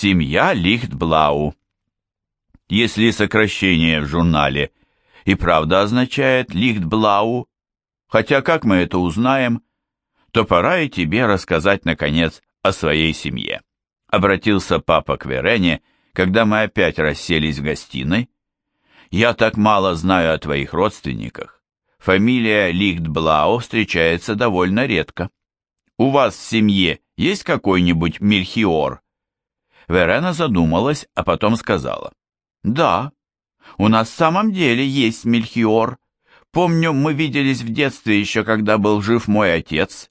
Семья Лихтблау. Если сокращение в журнале и правда означает Лихтблау, хотя как мы это узнаем, то пора и тебе рассказать, наконец, о своей семье. Обратился папа к Верене, когда мы опять расселись в гостиной. Я так мало знаю о твоих родственниках. Фамилия Лихтблау встречается довольно редко. У вас в семье есть какой-нибудь Мельхиор? Верена задумалась, а потом сказала. «Да, у нас в самом деле есть Мельхиор. Помню, мы виделись в детстве еще, когда был жив мой отец».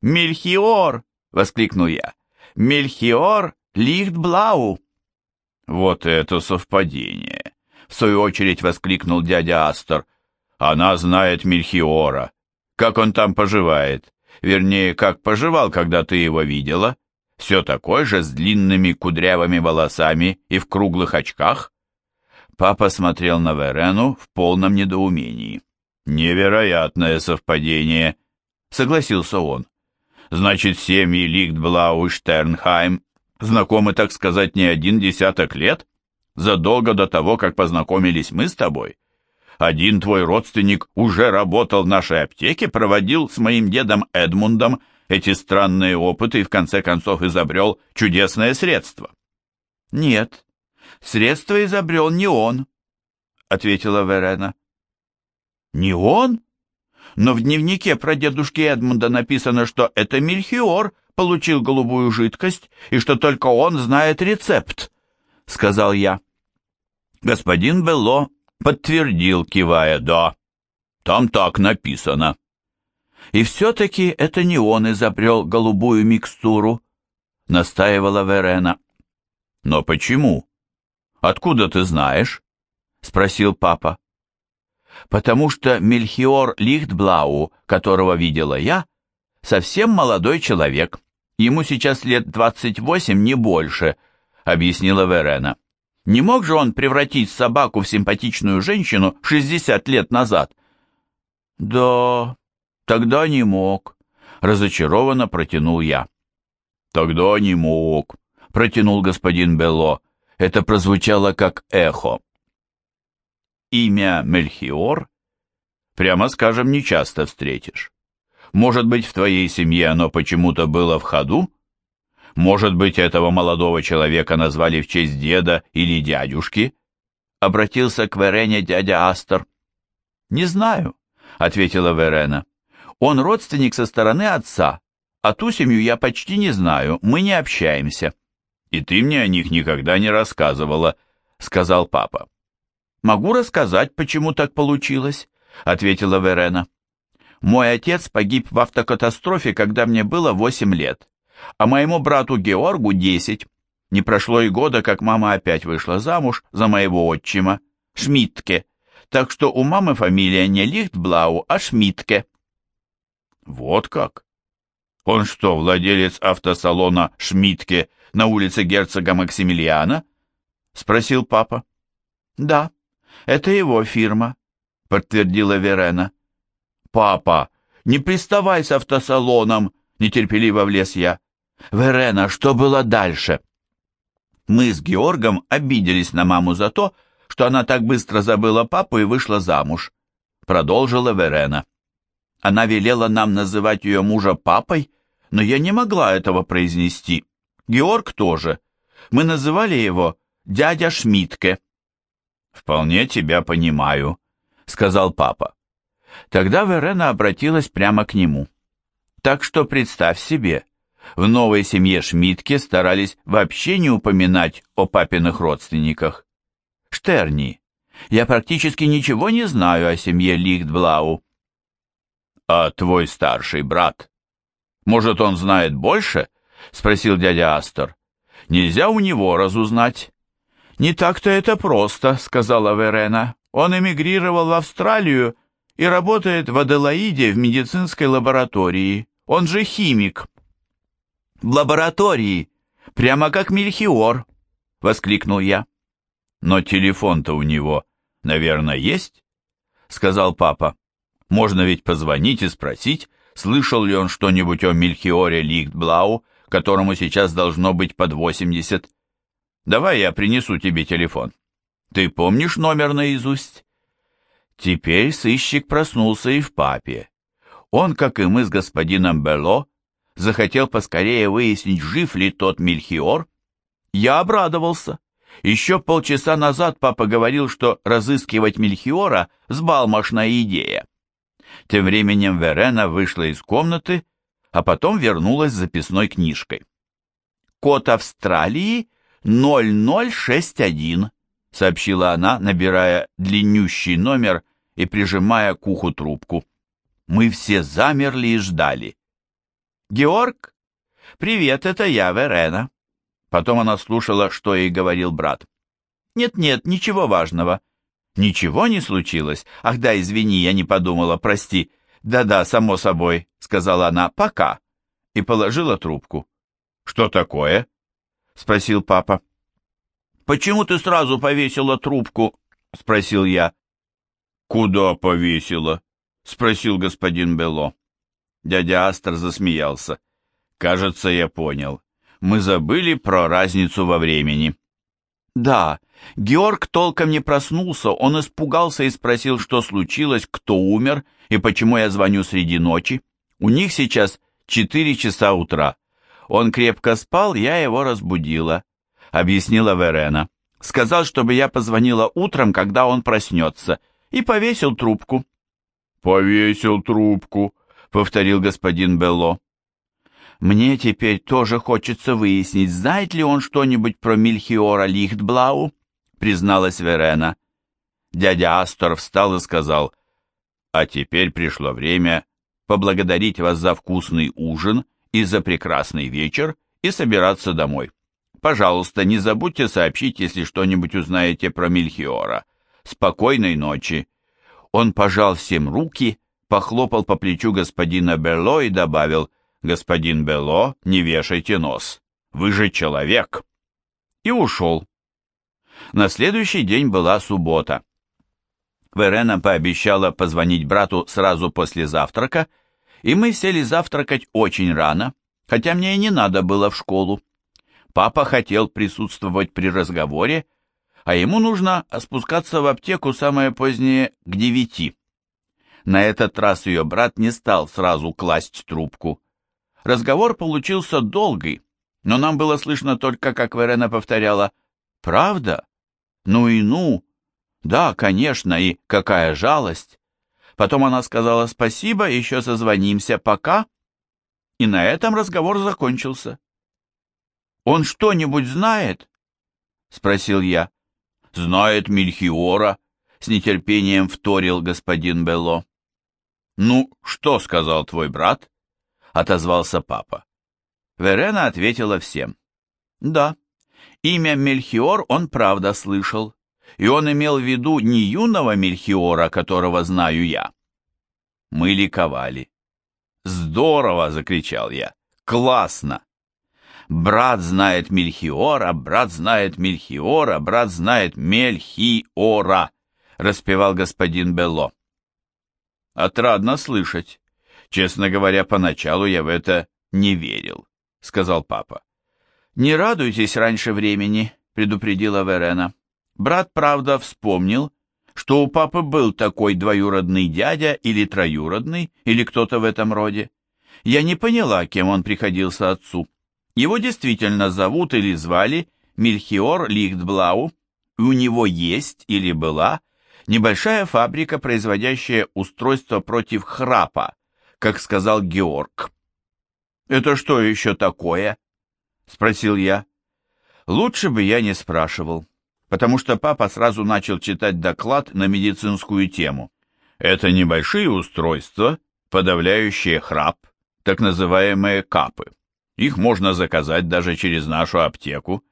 «Мельхиор!» — воскликнул я. «Мельхиор Лихтблау!» «Вот это совпадение!» — в свою очередь воскликнул дядя Астор. «Она знает Мельхиора. Как он там поживает? Вернее, как поживал, когда ты его видела?» Все такой же с длинными кудрявыми волосами и в круглых очках? Папа смотрел на Верену в полном недоумении. «Невероятное совпадение», — согласился он. «Значит, семьи Лихтблау и Штернхайм знакомы, так сказать, не один десяток лет? Задолго до того, как познакомились мы с тобой? Один твой родственник уже работал в нашей аптеке, проводил с моим дедом Эдмундом эти странные опыты и в конце концов изобрел чудесное средство. «Нет, средство изобрел не он», — ответила Верена. «Не он? Но в дневнике про дедушки Эдмунда написано, что это Мельхиор получил голубую жидкость и что только он знает рецепт», — сказал я. Господин Белло подтвердил, кивая «да». Там так написано. И все-таки это не он изобрел голубую микстуру, настаивала Верена. Но почему? Откуда ты знаешь? Спросил папа. Потому что Мельхиор Лихтблау, которого видела я, совсем молодой человек. Ему сейчас лет двадцать восемь, не больше, объяснила Верена. Не мог же он превратить собаку в симпатичную женщину шестьдесят лет назад? Да, Тогда не мог. Разочарованно протянул я. Тогда не мог, протянул господин Белло. Это прозвучало как эхо. Имя Мельхиор, прямо скажем, не часто встретишь. Может быть, в твоей семье оно почему-то было в ходу? Может быть, этого молодого человека назвали в честь деда или дядюшки? Обратился к Верене дядя Астер. Не знаю, ответила Верена. Он родственник со стороны отца, а ту семью я почти не знаю, мы не общаемся. И ты мне о них никогда не рассказывала, сказал папа. Могу рассказать, почему так получилось, ответила Верена. Мой отец погиб в автокатастрофе, когда мне было восемь лет, а моему брату Георгу десять. Не прошло и года, как мама опять вышла замуж за моего отчима, Шмидтке, так что у мамы фамилия не Лихтблау, а Шмидтке. Вот как? Он что, владелец автосалона Шмидтке на улице герцога Максимилиана? Спросил папа. Да, это его фирма, подтвердила Верена. Папа, не приставай с автосалоном, нетерпеливо влез я. Верена, что было дальше? Мы с Георгом обиделись на маму за то, что она так быстро забыла папу и вышла замуж, продолжила Верена. Она велела нам называть ее мужа папой, но я не могла этого произнести. Георг тоже. Мы называли его дядя Шмидтке. «Вполне тебя понимаю», — сказал папа. Тогда Верена обратилась прямо к нему. Так что представь себе, в новой семье Шмидтке старались вообще не упоминать о папиных родственниках. Штерни, я практически ничего не знаю о семье Лихтблау. «А твой старший брат? Может, он знает больше?» — спросил дядя Астор. «Нельзя у него разузнать». «Не так-то это просто», — сказала Верена. «Он эмигрировал в Австралию и работает в Аделаиде в медицинской лаборатории. Он же химик». «В лаборатории, прямо как Мельхиор», — воскликнул я. «Но телефон-то у него, наверное, есть?» — сказал папа. Можно ведь позвонить и спросить, слышал ли он что-нибудь о Мельхиоре Лихтблау, которому сейчас должно быть под 80. Давай я принесу тебе телефон. Ты помнишь номер наизусть?» Теперь сыщик проснулся и в папе. Он, как и мы с господином Бело, захотел поскорее выяснить, жив ли тот Мельхиор. Я обрадовался. Еще полчаса назад папа говорил, что разыскивать Мельхиора – сбалмошная идея. Тем временем Верена вышла из комнаты, а потом вернулась с записной книжкой. «Код Австралии 0061», — сообщила она, набирая длиннющий номер и прижимая к уху трубку. Мы все замерли и ждали. «Георг? Привет, это я, Верена». Потом она слушала, что ей говорил брат. «Нет-нет, ничего важного». «Ничего не случилось? Ах да, извини, я не подумала, прости». «Да-да, само собой», — сказала она, — «пока». И положила трубку. «Что такое?» — спросил папа. «Почему ты сразу повесила трубку?» — спросил я. «Куда повесила?» — спросил господин Бело. Дядя Астер засмеялся. «Кажется, я понял. Мы забыли про разницу во времени». «Да, Георг толком не проснулся, он испугался и спросил, что случилось, кто умер и почему я звоню среди ночи. У них сейчас четыре часа утра. Он крепко спал, я его разбудила», — объяснила Верена. «Сказал, чтобы я позвонила утром, когда он проснется, и повесил трубку». «Повесил трубку», — повторил господин Белло. «Мне теперь тоже хочется выяснить, знает ли он что-нибудь про Мильхиора Лихтблау?» — призналась Верена. Дядя Астор встал и сказал, «А теперь пришло время поблагодарить вас за вкусный ужин и за прекрасный вечер и собираться домой. Пожалуйста, не забудьте сообщить, если что-нибудь узнаете про Мильхиора. Спокойной ночи!» Он пожал всем руки похлопал по плечу господина Белло и добавил, «Господин Белло, не вешайте нос, вы же человек!» И ушел. На следующий день была суббота. Верена пообещала позвонить брату сразу после завтрака, и мы сели завтракать очень рано, хотя мне и не надо было в школу. Папа хотел присутствовать при разговоре, а ему нужно спускаться в аптеку самое позднее к девяти. На этот раз ее брат не стал сразу класть трубку. Разговор получился долгий, но нам было слышно только, как Верена повторяла «Правда? Ну и ну! Да, конечно, и какая жалость!» Потом она сказала «Спасибо, еще созвонимся, пока!» И на этом разговор закончился. «Он что-нибудь знает?» — спросил я. «Знает Мельхиора», — с нетерпением вторил господин Белло. «Ну, что сказал твой брат?» — отозвался папа. Верена ответила всем. «Да, имя Мельхиор он правда слышал, и он имел в виду не юного Мельхиора, которого знаю я». Мы ликовали. «Здорово!» — закричал я. «Классно!» «Брат знает Мельхиора, брат знает Мельхиора, брат знает Мельхиора!» — распевал господин Белло. Отрадно слышать. Честно говоря, поначалу я в это не верил, сказал папа. Не радуйтесь раньше времени, предупредила Верена. Брат, правда, вспомнил, что у папы был такой двоюродный дядя или троюродный, или кто-то в этом роде. Я не поняла, кем он приходился отцу. Его действительно зовут или звали Мильхиор Лихтблау, и у него есть или была Небольшая фабрика, производящая устройство против храпа, как сказал Георг. «Это что еще такое?» — спросил я. Лучше бы я не спрашивал, потому что папа сразу начал читать доклад на медицинскую тему. Это небольшие устройства, подавляющие храп, так называемые капы. Их можно заказать даже через нашу аптеку.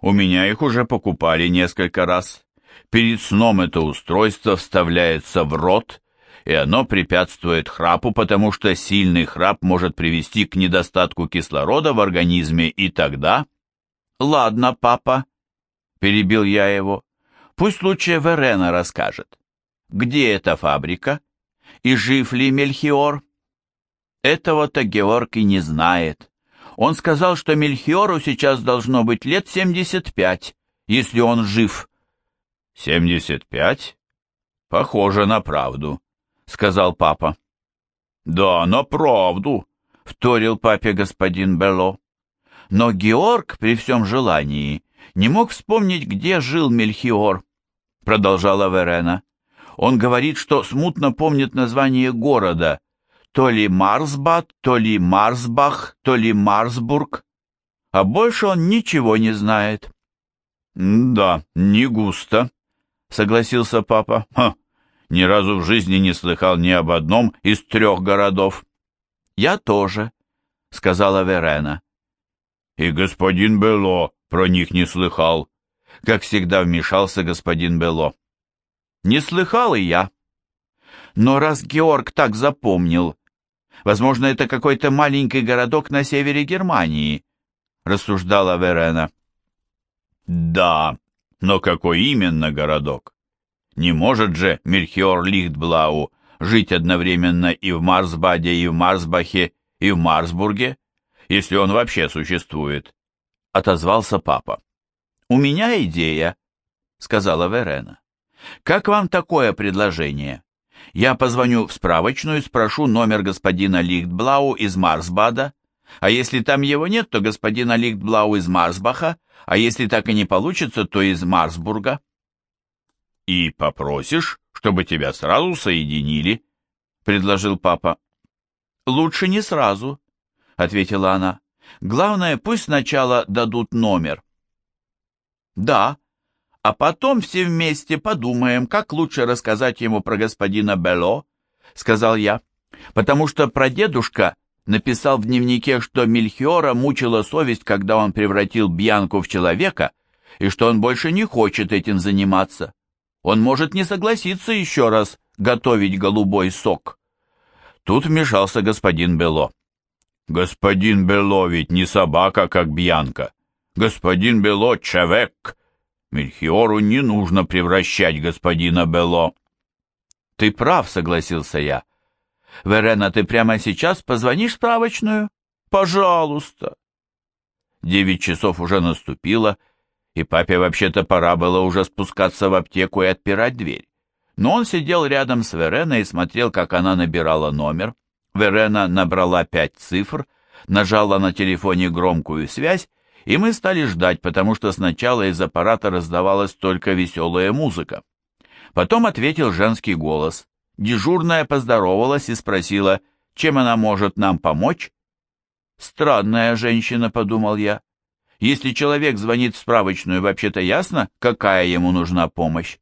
У меня их уже покупали несколько раз. Перед сном это устройство вставляется в рот, и оно препятствует храпу, потому что сильный храп может привести к недостатку кислорода в организме, и тогда... «Ладно, папа», — перебил я его, — «пусть лучше Верена расскажет. Где эта фабрика? И жив ли Мельхиор?» Этого-то Георг и не знает. Он сказал, что Мельхиору сейчас должно быть лет семьдесят пять, если он жив?» «Семьдесят пять? Похоже на правду», — сказал папа. «Да, на правду», — вторил папе господин Бело. Но Георг при всем желании не мог вспомнить, где жил Мельхиор, продолжала Верена. Он говорит, что смутно помнит название города, то ли Марсбад, то ли Марсбах, то ли Марсбург, а больше он ничего не знает. «Да, не густо», — согласился папа. «Ха, ни разу в жизни не слыхал ни об одном из трех городов». «Я тоже», — сказала Верена. «И господин Бело про них не слыхал», — как всегда вмешался господин Бело. «Не слыхал и я. Но раз Георг так запомнил, возможно, это какой-то маленький городок на севере Германии», — рассуждала Верена. «Да, но какой именно городок? Не может же Мельхиор Лихтблау жить одновременно и в Марсбаде, и в Марсбахе, и в Марсбурге?» если он вообще существует», — отозвался папа. «У меня идея», — сказала Верена. «Как вам такое предложение? Я позвоню в справочную, спрошу номер господина Лихтблау из Марсбада, а если там его нет, то господина Лихтблау из Марсбаха, а если так и не получится, то из Марсбурга». «И попросишь, чтобы тебя сразу соединили», — предложил папа. «Лучше не сразу», — ответила она. «Главное, пусть сначала дадут номер». «Да, а потом все вместе подумаем, как лучше рассказать ему про господина Бело», — сказал я, «потому что прадедушка написал в дневнике, что Мельхиора мучила совесть, когда он превратил Бьянку в человека, и что он больше не хочет этим заниматься. Он может не согласиться еще раз готовить голубой сок». Тут вмешался господин Бело. Господин Бело ведь не собака, как Бьянка. Господин Бело — человек. Мельхиору не нужно превращать господина Бело. Ты прав, согласился я. Верена, ты прямо сейчас позвонишь справочную? Пожалуйста. Девять часов уже наступило, и папе вообще-то пора было уже спускаться в аптеку и отпирать дверь. Но он сидел рядом с Вереной и смотрел, как она набирала номер. Верена набрала пять цифр, нажала на телефоне громкую связь, и мы стали ждать, потому что сначала из аппарата раздавалась только веселая музыка. Потом ответил женский голос. Дежурная поздоровалась и спросила, чем она может нам помочь. «Странная женщина», — подумал я. «Если человек звонит в справочную, вообще-то ясно, какая ему нужна помощь.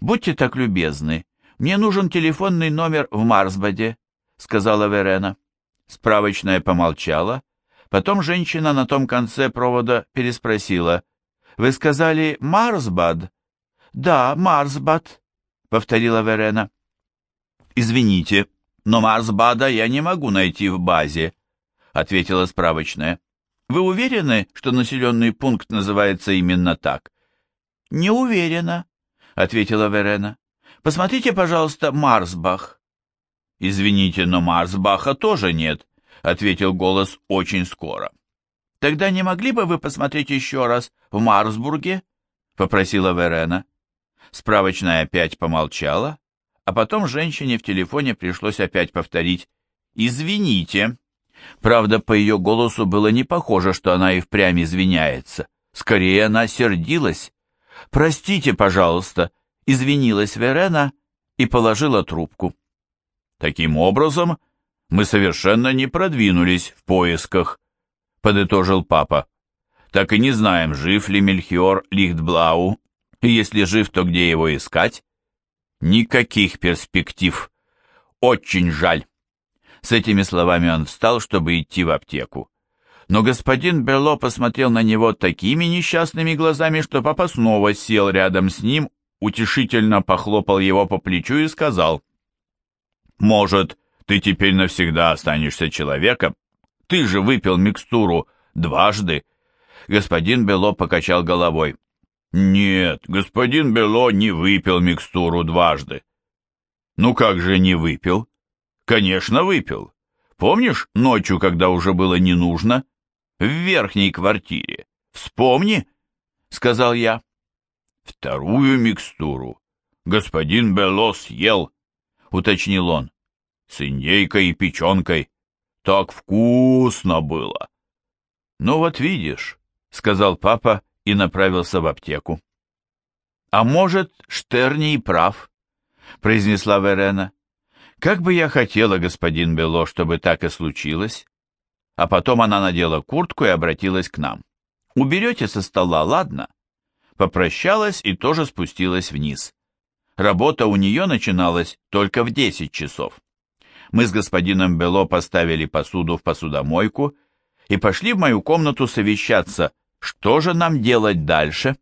Будьте так любезны, мне нужен телефонный номер в Марсбаде. — сказала Верена. Справочная помолчала. Потом женщина на том конце провода переспросила. «Вы сказали Марсбад?» «Да, Марсбад», — повторила Верена. «Извините, но Марсбада я не могу найти в базе», — ответила справочная. «Вы уверены, что населенный пункт называется именно так?» «Не уверена», — ответила Верена. «Посмотрите, пожалуйста, Марсбах». «Извините, но Марсбаха тоже нет», — ответил голос очень скоро. «Тогда не могли бы вы посмотреть еще раз в Марсбурге?» — попросила Верена. Справочная опять помолчала, а потом женщине в телефоне пришлось опять повторить «Извините». Правда, по ее голосу было не похоже, что она и впрямь извиняется. Скорее, она сердилась. «Простите, пожалуйста», — извинилась Верена и положила трубку. Таким образом, мы совершенно не продвинулись в поисках, подытожил папа. Так и не знаем, жив ли Мельхиор Лихтблау, и если жив, то где его искать? Никаких перспектив. Очень жаль. С этими словами он встал, чтобы идти в аптеку. Но господин Берло посмотрел на него такими несчастными глазами, что папа снова сел рядом с ним, утешительно похлопал его по плечу и сказал — может, ты теперь навсегда останешься человеком? Ты же выпил микстуру дважды. Господин Бело покачал головой. Нет, господин Бело не выпил микстуру дважды. Ну как же не выпил? Конечно, выпил. Помнишь ночью, когда уже было не нужно? В верхней квартире. Вспомни, сказал я. «Вторую микстуру господин Бело съел», — уточнил он, — «с индейкой и печенкой. Так вкусно было!» «Ну вот видишь», — сказал папа и направился в аптеку. «А может, Штерни и прав», — произнесла Верена. «Как бы я хотела, господин Бело, чтобы так и случилось». А потом она надела куртку и обратилась к нам. «Уберете со стола, ладно?» Попрощалась и тоже спустилась вниз. Работа у нее начиналась только в 10 часов. Мы с господином Бело поставили посуду в посудомойку и пошли в мою комнату совещаться, что же нам делать дальше.